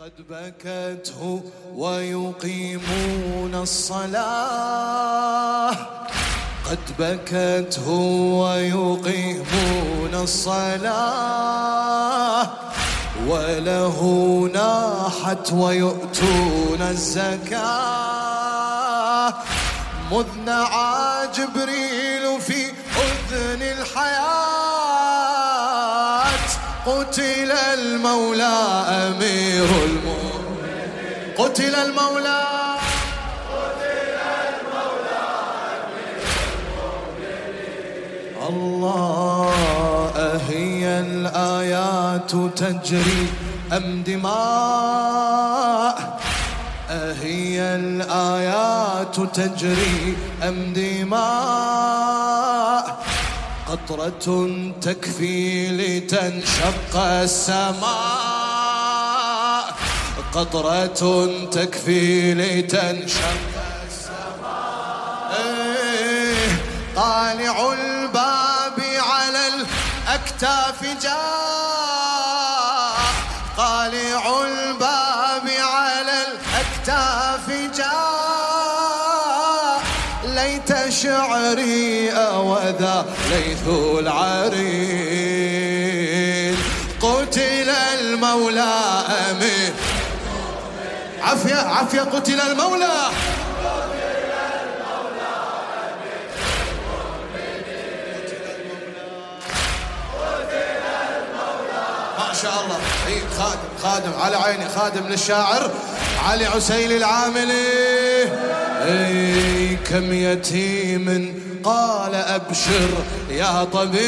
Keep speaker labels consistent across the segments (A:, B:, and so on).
A: قد بكته ويقيمون الصلاة. قد بكته ويقيمون الصلاة. وله ناحت ويؤتون الزكاة. مذ نعى جبريل في أذن الحياة. قتل المولى أمير المؤمنين. قتل المولى. قتل المولى أمير المؤمنين الله أهي الآيات تجري. أم دماء أهي الآيات تجري. أم دماء قطرة تكفي لتنشق السماء. قطرة تكفي لتنشق السماء. طالع الباب على الأكتاف جاء. طالع الباب على الأكتاف ليت شعري أوذى ليث العرين قتل المولى أمين. عفية عفية قتل المولى. ما شاء الله. إيه، خادم خادم على عيني خادم للشاعر. علي عسيل العامل. إي كم يتيم قال أبشر يا طبيب.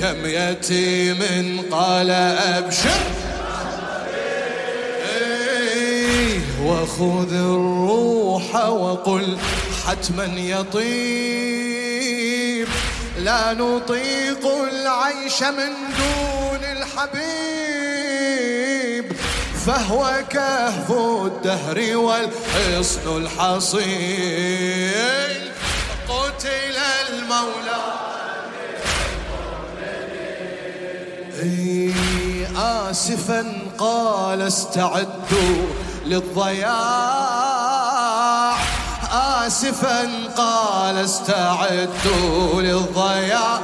A: كم يتيم قال أبشر. إي وخذ الروح وقل حتما يطيب. لا نطيق العيش من دون الحبيب. فهو كهف الدهر والحصن الحصين. قتل المولى. آسفا قال استعدوا للضياع. آسفا قال استعدوا للضياع.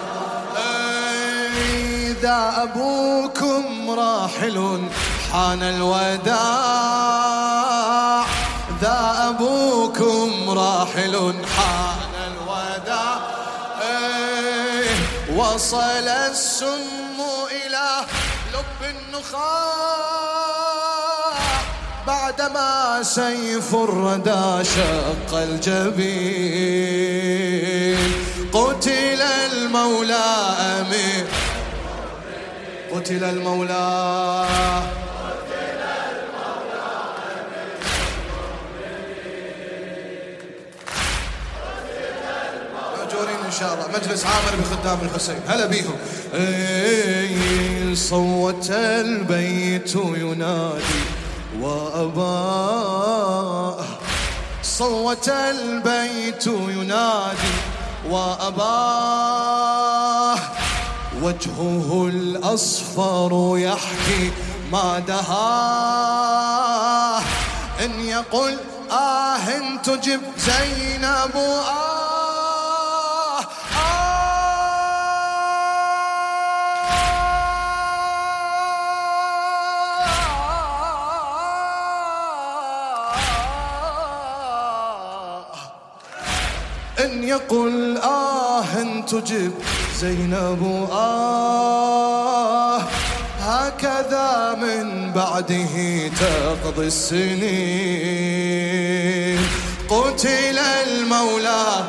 A: إذا أبوكم راحل حان الوداع. ذا أبوكم راحل حان الوداع. إيه، وصل السم إلى لب النخاع. بعدما سيف الردى شق الجبين. قتل المولى أمير قتل المولى. شاء الله مجلس عامر بخدام الحسين هلا بيهم. صوت البيت ينادي وأبا. صوت البيت ينادي وأبا. وجهه الأصفر يحكي ما دهاه إن يقول آه تجب زينب آه. من يقل آه تجب زينب آه. هكذا من بعده تقضي السنين. قتل المولى